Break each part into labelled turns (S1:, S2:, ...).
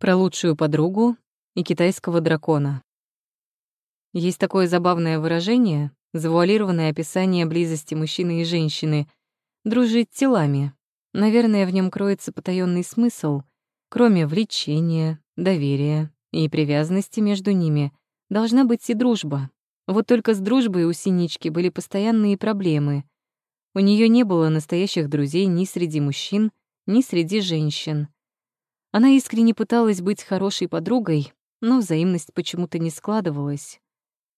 S1: Про лучшую подругу и китайского дракона. Есть такое забавное выражение, завуалированное описание близости мужчины и женщины — дружить телами. Наверное, в нем кроется потаённый смысл. Кроме влечения, доверия и привязанности между ними, должна быть и дружба. Вот только с дружбой у Синички были постоянные проблемы. У нее не было настоящих друзей ни среди мужчин, ни среди женщин. Она искренне пыталась быть хорошей подругой, но взаимность почему-то не складывалась.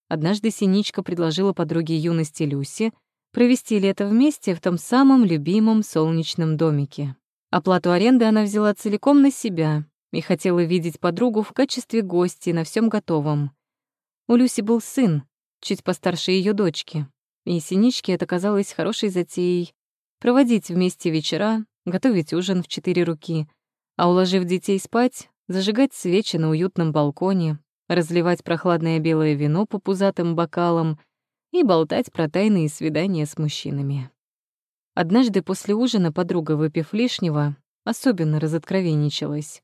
S1: Однажды Синичка предложила подруге юности Люси провести лето вместе в том самом любимом солнечном домике. Оплату аренды она взяла целиком на себя и хотела видеть подругу в качестве гости на всем готовом. У Люси был сын, чуть постарше ее дочки, и Синичке это казалось хорошей затеей — проводить вместе вечера, готовить ужин в четыре руки, а уложив детей спать, зажигать свечи на уютном балконе, разливать прохладное белое вино по пузатым бокалам и болтать про тайные свидания с мужчинами. Однажды после ужина подруга, выпив лишнего, особенно разоткровенничалась.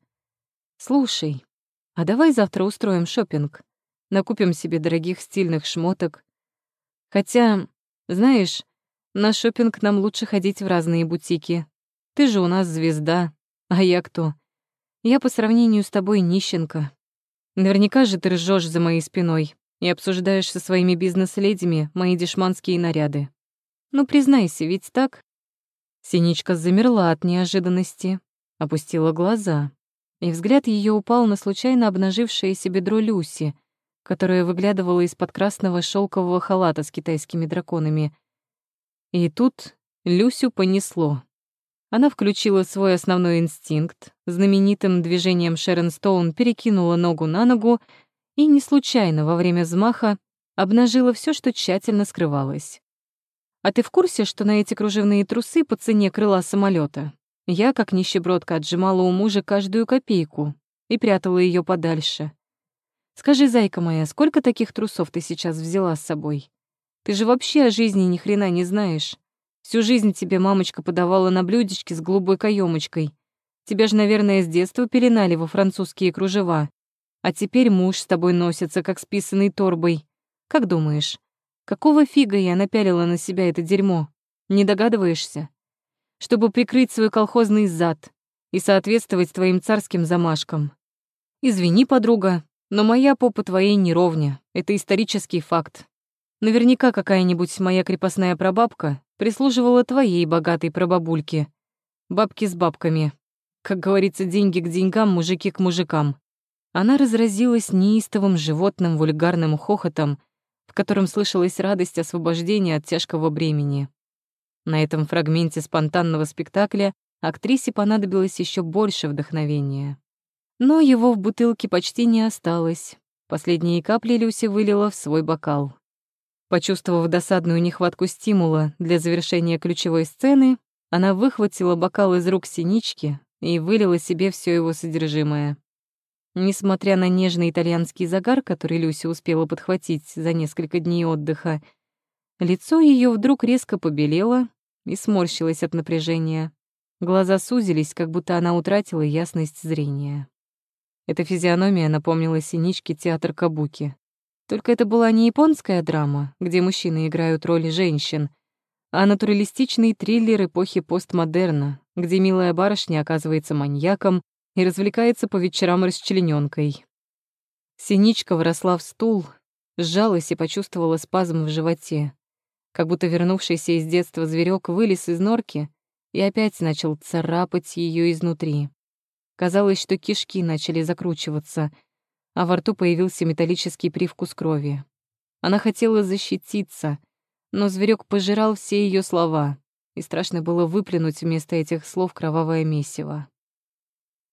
S1: «Слушай, а давай завтра устроим шопинг, накупим себе дорогих стильных шмоток. Хотя, знаешь, на шопинг нам лучше ходить в разные бутики. Ты же у нас звезда, а я кто? Я по сравнению с тобой нищенка. Наверняка же ты ржешь за моей спиной и обсуждаешь со своими бизнес-ледями мои дешманские наряды. Ну, признайся, ведь так? Синичка замерла от неожиданности, опустила глаза, и взгляд ее упал на случайно обнажившееся бедро Люси, которое выглядывало из-под красного шелкового халата с китайскими драконами. И тут Люсю понесло. Она включила свой основной инстинкт, знаменитым движением Шерон Стоун перекинула ногу на ногу и не случайно во время взмаха обнажила все, что тщательно скрывалось. А ты в курсе, что на эти кружевные трусы по цене крыла самолета? Я, как нищебродка, отжимала у мужа каждую копейку и прятала ее подальше. Скажи, зайка моя, сколько таких трусов ты сейчас взяла с собой? Ты же вообще о жизни ни хрена не знаешь. Всю жизнь тебе мамочка подавала на блюдечке с голубой каемочкой. Тебя же, наверное, с детства пеленали во французские кружева. А теперь муж с тобой носится, как с писаной торбой. Как думаешь, какого фига я напялила на себя это дерьмо? Не догадываешься? Чтобы прикрыть свой колхозный зад и соответствовать твоим царским замашкам. Извини, подруга, но моя попа твоей не ровня. Это исторический факт. Наверняка какая-нибудь моя крепостная прабабка прислуживала твоей богатой прабабульке. Бабки с бабками. Как говорится, деньги к деньгам, мужики к мужикам. Она разразилась неистовым животным вульгарным хохотом, в котором слышалась радость освобождения от тяжкого бремени. На этом фрагменте спонтанного спектакля актрисе понадобилось еще больше вдохновения. Но его в бутылке почти не осталось. Последние капли Люси вылила в свой бокал. Почувствовав досадную нехватку стимула для завершения ключевой сцены, она выхватила бокал из рук синички и вылила себе все его содержимое. Несмотря на нежный итальянский загар, который Люся успела подхватить за несколько дней отдыха, лицо ее вдруг резко побелело и сморщилось от напряжения. Глаза сузились, как будто она утратила ясность зрения. Эта физиономия напомнила синичке театр Кабуки. Только это была не японская драма, где мужчины играют роли женщин, а натуралистичный триллер эпохи постмодерна, где милая барышня оказывается маньяком и развлекается по вечерам расчленёнкой. Синичка вросла в стул, сжалась и почувствовала спазм в животе, как будто вернувшийся из детства зверек вылез из норки и опять начал царапать ее изнутри. Казалось, что кишки начали закручиваться — а во рту появился металлический привкус крови. Она хотела защититься, но зверек пожирал все ее слова, и страшно было выплюнуть вместо этих слов кровавое месиво.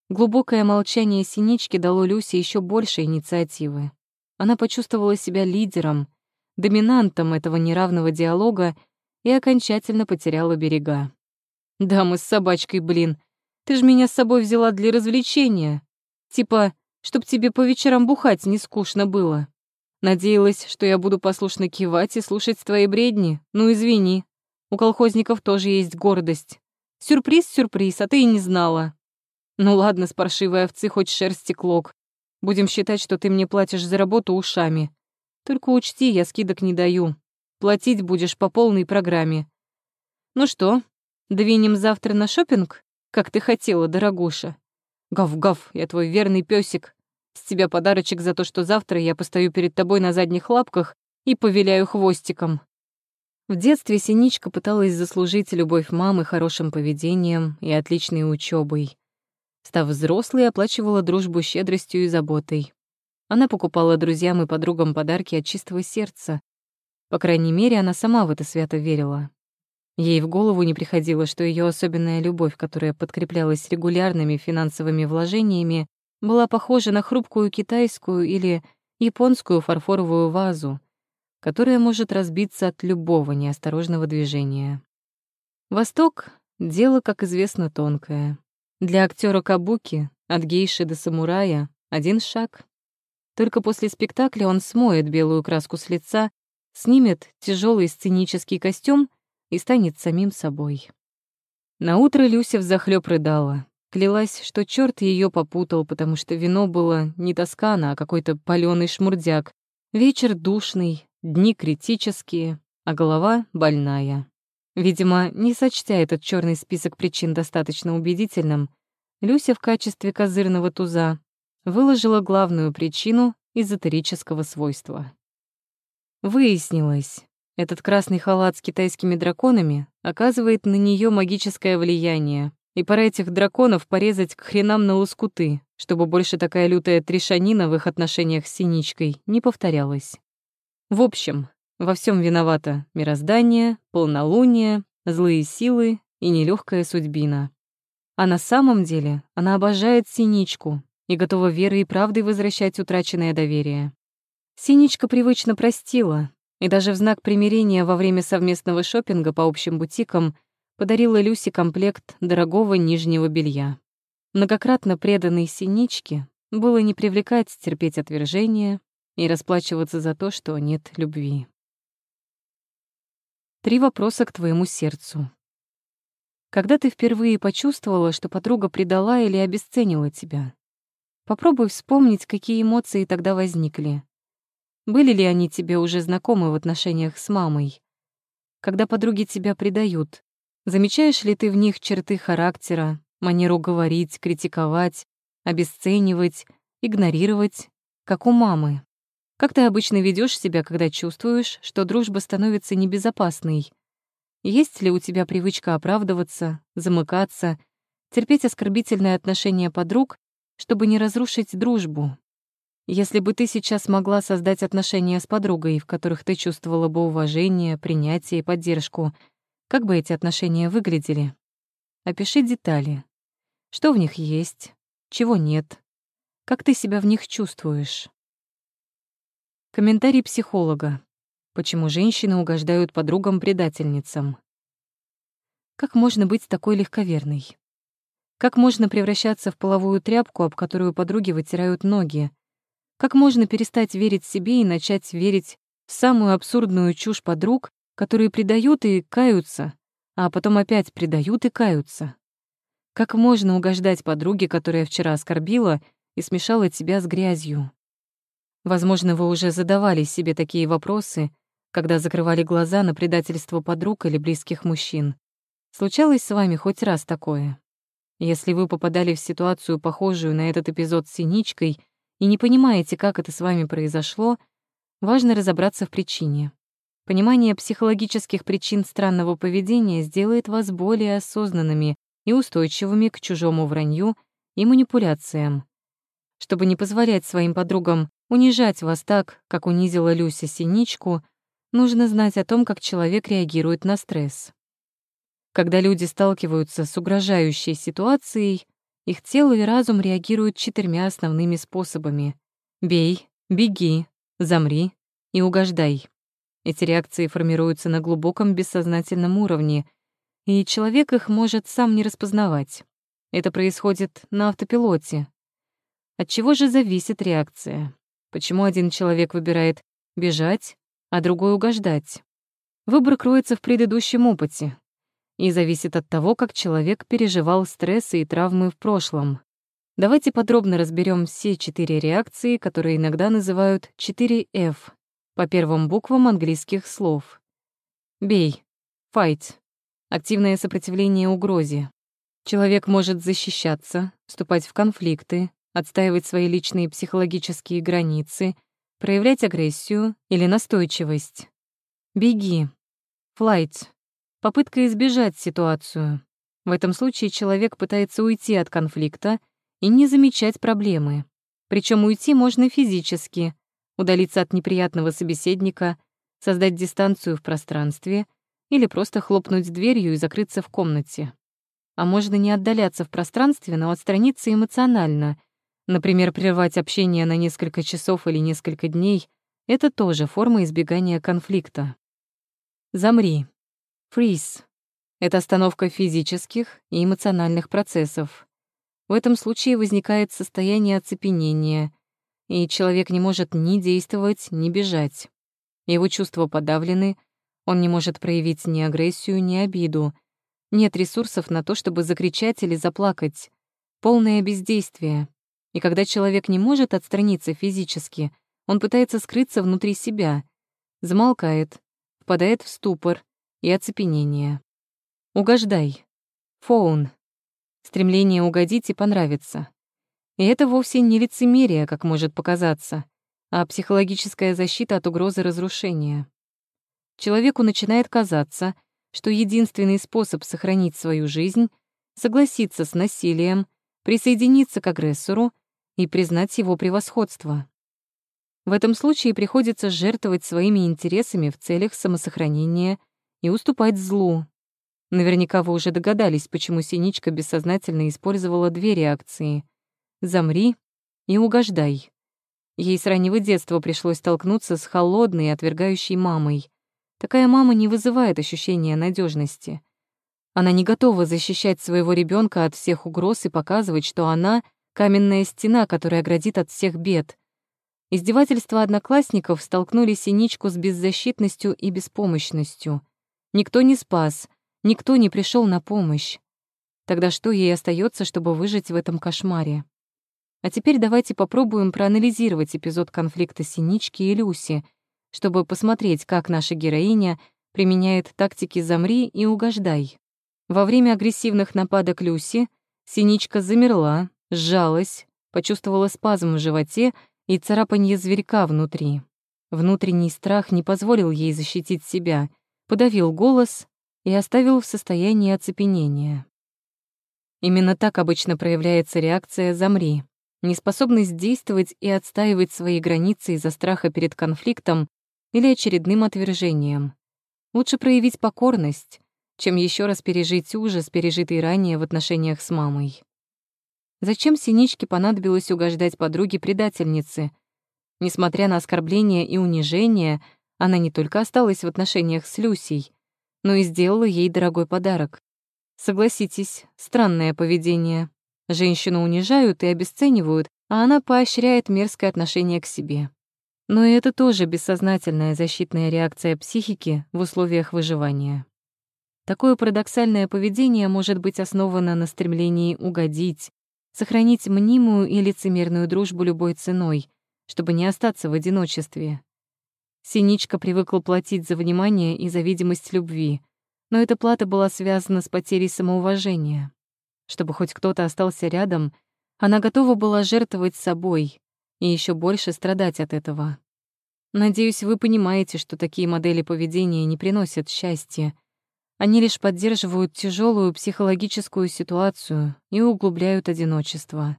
S1: Глубокое молчание синички дало Люсе еще больше инициативы. Она почувствовала себя лидером, доминантом этого неравного диалога и окончательно потеряла берега. «Да, мы с собачкой, блин. Ты ж меня с собой взяла для развлечения. Типа, чтоб тебе по вечерам бухать не скучно было. Надеялась, что я буду послушно кивать и слушать твои бредни. Ну, извини. У колхозников тоже есть гордость. Сюрприз, сюрприз, а ты и не знала. Ну ладно, с паршивой овцы хоть шерсти клок. Будем считать, что ты мне платишь за работу ушами. Только учти, я скидок не даю. Платить будешь по полной программе. Ну что, двинем завтра на шопинг, как ты хотела, дорогуша? Гав-гав, я твой верный песик. С тебя подарочек за то, что завтра я постою перед тобой на задних лапках и повеляю хвостиком. В детстве Синичка пыталась заслужить любовь мамы хорошим поведением и отличной учебой. Став взрослой, оплачивала дружбу щедростью и заботой. Она покупала друзьям и подругам подарки от чистого сердца. По крайней мере, она сама в это свято верила. Ей в голову не приходило, что ее особенная любовь, которая подкреплялась регулярными финансовыми вложениями, была похожа на хрупкую китайскую или японскую фарфоровую вазу, которая может разбиться от любого неосторожного движения. Восток — дело, как известно, тонкое. Для актера Кабуки, от гейши до самурая, один шаг. Только после спектакля он смоет белую краску с лица, снимет тяжелый сценический костюм и станет самим собой. На утро Люся взахлёб рыдала. Клялась, что черт ее попутал, потому что вино было не тоскана, а какой-то палёный шмурдяк. Вечер душный, дни критические, а голова больная. Видимо, не сочтя этот черный список причин достаточно убедительным, Люся в качестве козырного туза выложила главную причину эзотерического свойства. Выяснилось, этот красный халат с китайскими драконами оказывает на нее магическое влияние, и пора этих драконов порезать к хренам на лоскуты, чтобы больше такая лютая трешанина в их отношениях с Синичкой не повторялась. В общем, во всем виновато мироздание, полнолуние, злые силы и нелегкая судьбина. А на самом деле она обожает Синичку и готова верой и правдой возвращать утраченное доверие. Синичка привычно простила, и даже в знак примирения во время совместного шопинга по общим бутикам подарила Люсе комплект дорогого нижнего белья. Многократно преданной Синичке было не привлекать терпеть отвержение и расплачиваться за то, что нет любви. Три вопроса к твоему сердцу. Когда ты впервые почувствовала, что подруга предала или обесценила тебя? Попробуй вспомнить, какие эмоции тогда возникли. Были ли они тебе уже знакомы в отношениях с мамой? Когда подруги тебя предают, замечаешь ли ты в них черты характера, манеру говорить, критиковать, обесценивать, игнорировать, как у мамы? Как ты обычно ведешь себя, когда чувствуешь, что дружба становится небезопасной? Есть ли у тебя привычка оправдываться, замыкаться, терпеть оскорбительное отношение подруг, чтобы не разрушить дружбу? Если бы ты сейчас могла создать отношения с подругой, в которых ты чувствовала бы уважение, принятие и поддержку, как бы эти отношения выглядели? Опиши детали. Что в них есть, чего нет, как ты себя в них чувствуешь. Комментарий психолога. Почему женщины угождают подругам-предательницам? Как можно быть такой легковерной? Как можно превращаться в половую тряпку, об которую подруги вытирают ноги, как можно перестать верить себе и начать верить в самую абсурдную чушь подруг, которые предают и каются, а потом опять предают и каются? Как можно угождать подруге, которая вчера оскорбила и смешала тебя с грязью? Возможно, вы уже задавали себе такие вопросы, когда закрывали глаза на предательство подруг или близких мужчин. Случалось с вами хоть раз такое? Если вы попадали в ситуацию, похожую на этот эпизод с Синичкой, и не понимаете, как это с вами произошло, важно разобраться в причине. Понимание психологических причин странного поведения сделает вас более осознанными и устойчивыми к чужому вранью и манипуляциям. Чтобы не позволять своим подругам унижать вас так, как унизила Люся Синичку, нужно знать о том, как человек реагирует на стресс. Когда люди сталкиваются с угрожающей ситуацией, их тело и разум реагируют четырьмя основными способами. Бей, беги, замри и угождай. Эти реакции формируются на глубоком бессознательном уровне, и человек их может сам не распознавать. Это происходит на автопилоте. От чего же зависит реакция? Почему один человек выбирает бежать, а другой угождать? Выбор кроется в предыдущем опыте, и зависит от того, как человек переживал стрессы и травмы в прошлом. Давайте подробно разберем все четыре реакции, которые иногда называют 4F по первым буквам английских слов. Бей. Fight. Активное сопротивление угрозе. Человек может защищаться, вступать в конфликты, отстаивать свои личные психологические границы, проявлять агрессию или настойчивость. Беги. Flight. Попытка избежать ситуацию. В этом случае человек пытается уйти от конфликта и не замечать проблемы. Причем уйти можно физически, удалиться от неприятного собеседника, создать дистанцию в пространстве или просто хлопнуть дверью и закрыться в комнате. А можно не отдаляться в пространстве, но отстраниться эмоционально, например, прервать общение на несколько часов или несколько дней — это тоже форма избегания конфликта. Замри. Freeze. Это остановка физических и эмоциональных процессов. В этом случае возникает состояние оцепенения, и человек не может ни действовать, ни бежать. Его чувства подавлены, он не может проявить ни агрессию, ни обиду. Нет ресурсов на то, чтобы закричать или заплакать. Полное бездействие. И когда человек не может отстраниться физически, он пытается скрыться внутри себя, замолкает, впадает в ступор и оцепенение. Угождай. Фоун. Стремление угодить и понравиться. И это вовсе не лицемерие, как может показаться, а психологическая защита от угрозы разрушения. Человеку начинает казаться, что единственный способ сохранить свою жизнь — согласиться с насилием, присоединиться к агрессору и признать его превосходство. В этом случае приходится жертвовать своими интересами в целях самосохранения и уступать злу. Наверняка вы уже догадались, почему Синичка бессознательно использовала две реакции «замри» и «угождай». Ей с раннего детства пришлось столкнуться с холодной и отвергающей мамой. Такая мама не вызывает ощущения надежности. Она не готова защищать своего ребенка от всех угроз и показывать, что она — каменная стена, которая оградит от всех бед — Издевательства одноклассников столкнули Синичку с беззащитностью и беспомощностью. Никто не спас, никто не пришел на помощь. Тогда что ей остается, чтобы выжить в этом кошмаре? А теперь давайте попробуем проанализировать эпизод конфликта Синички и Люси, чтобы посмотреть, как наша героиня применяет тактики «замри» и «угождай». Во время агрессивных нападок Люси Синичка замерла, сжалась, почувствовала спазм в животе и царапанье зверька внутри. Внутренний страх не позволил ей защитить себя, подавил голос и оставил в состоянии оцепенения. Именно так обычно проявляется реакция «замри», неспособность действовать и отстаивать свои границы из-за страха перед конфликтом или очередным отвержением. Лучше проявить покорность, чем еще раз пережить ужас, пережитый ранее в отношениях с мамой. Зачем Синичке понадобилось угождать подруге-предательнице? Несмотря на оскорбления и унижения, она не только осталась в отношениях с Люсей, но и сделала ей дорогой подарок. Согласитесь, странное поведение. Женщину унижают и обесценивают, а она поощряет мерзкое отношение к себе. Но и это тоже бессознательная защитная реакция психики в условиях выживания. Такое парадоксальное поведение может быть основано на стремлении угодить, сохранить мнимую и лицемерную дружбу любой ценой, чтобы не остаться в одиночестве. Синичка привыкла платить за внимание и за видимость любви, но эта плата была связана с потерей самоуважения. Чтобы хоть кто-то остался рядом, она готова была жертвовать собой и еще больше страдать от этого. Надеюсь, вы понимаете, что такие модели поведения не приносят счастья, они лишь поддерживают тяжелую психологическую ситуацию и углубляют одиночество.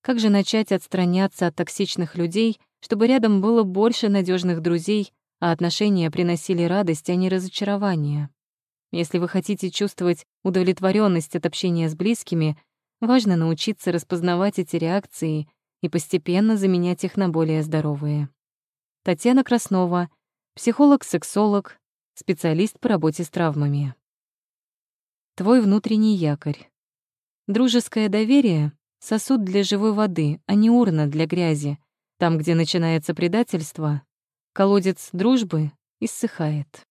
S1: Как же начать отстраняться от токсичных людей, чтобы рядом было больше надежных друзей, а отношения приносили радость, а не разочарование? Если вы хотите чувствовать удовлетворенность от общения с близкими, важно научиться распознавать эти реакции и постепенно заменять их на более здоровые. Татьяна Краснова, психолог-сексолог, специалист по работе с травмами. Твой внутренний якорь. Дружеское доверие — сосуд для живой воды, а не урна для грязи. Там, где начинается предательство, колодец дружбы иссыхает.